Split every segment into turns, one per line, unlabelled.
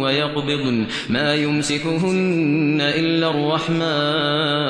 ويقبضن ما يمسكهن إلا الرحمن.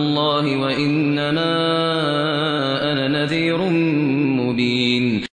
الله وإنما أنا نذير